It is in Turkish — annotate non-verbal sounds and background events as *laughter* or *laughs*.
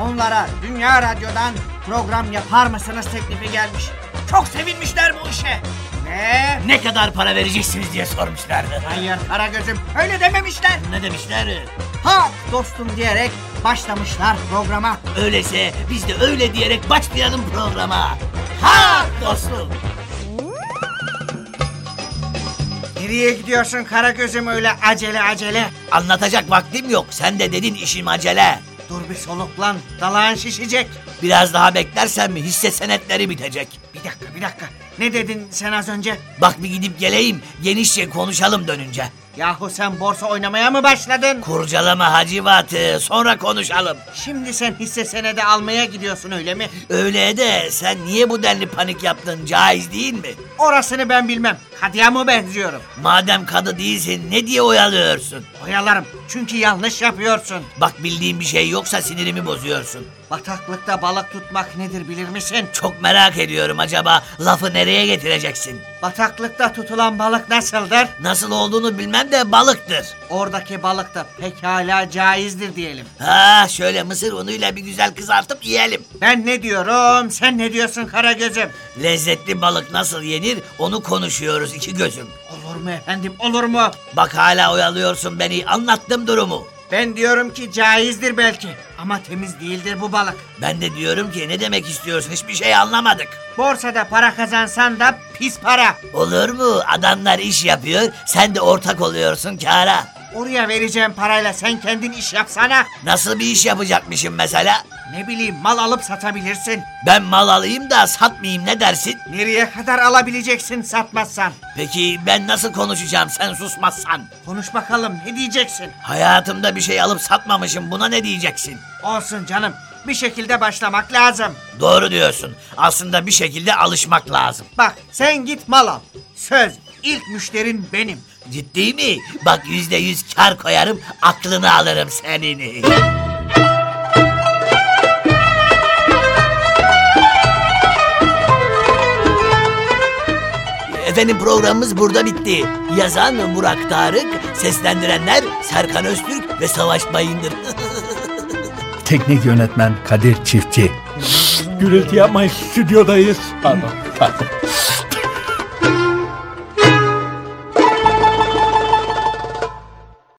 onlara Dünya Radyo'dan program yapar mısınız teklifi gelmiş. Çok sevinmişler bu işe. Ve Ne kadar para vereceksiniz diye sormuşlardı. hayır Karagöz'üm öyle dememişler. Ne demişler? Ha dostum diyerek başlamışlar programa. Öyleyse biz de öyle diyerek başlayalım programa. Ha dostum. Nereye gidiyorsun Karagöz'üm öyle acele acele? Anlatacak vaktim yok. Sen de dedin işim acele. Dur bir soluklan dalağın şişecek. Biraz daha beklersen mi hisse senetleri bitecek. Bir dakika bir dakika. Ne dedin sen az önce? Bak bir gidip geleyim. Genişçe konuşalım dönünce. Yahu sen borsa oynamaya mı başladın? Kurcalama hacivatı. Sonra konuşalım. Şimdi sen hisse senedi almaya gidiyorsun öyle mi? Öyle de sen niye bu denli panik yaptın? Caiz değil mi? Orasını ben bilmem. Kadıya mı benziyorum? Madem kadı değilsin ne diye oyalıyorsun? Oyalarım. Çünkü yanlış yapıyorsun. Bak bildiğin bir şey yoksa sinirimi bozuyorsun. Bataklıkta balık tutmak nedir bilir misin? Çok merak ediyorum acaba lafı nereye getireceksin? Bataklıkta tutulan balık nasıldır? Nasıl olduğunu bilmem de balıktır. Oradaki balık da pekala caizdir diyelim. Ha şöyle mısır unuyla bir güzel kızartıp yiyelim. Ben ne diyorum, sen ne diyorsun Karagöz'üm? Lezzetli balık nasıl yenir onu konuşuyoruz iki gözüm. Olur mu efendim, olur mu? Bak hala oyalıyorsun beni anlattım durumu. Ben diyorum ki caizdir belki. Ama temiz değildir bu balık. Ben de diyorum ki ne demek istiyorsun hiçbir şey anlamadık. Borsada para kazansan da pis para. Olur mu adamlar iş yapıyor sen de ortak oluyorsun kâra. Oraya vereceğim parayla sen kendin iş yapsana. Nasıl bir iş yapacakmışım mesela? Ne bileyim mal alıp satabilirsin. Ben mal alayım da satmayayım ne dersin? Nereye kadar alabileceksin satmazsan? Peki ben nasıl konuşacağım sen susmazsan? Konuş bakalım ne diyeceksin? Hayatımda bir şey alıp satmamışım buna ne diyeceksin? Olsun canım bir şekilde başlamak lazım. Doğru diyorsun. Aslında bir şekilde alışmak lazım. Bak sen git mal al. Söz ilk müşterin benim. Ciddi mi? Bak yüzde yüz kar koyarım, aklını alırım senin. Efendim programımız burada bitti. Yazan Burak Tarık, seslendirenler Serkan Öztürk ve Savaş Bayındır. *laughs* Teknik yönetmen Kadir Çiftçi. Gürültü yapmayın stüdyodayız. Pardon, pardon.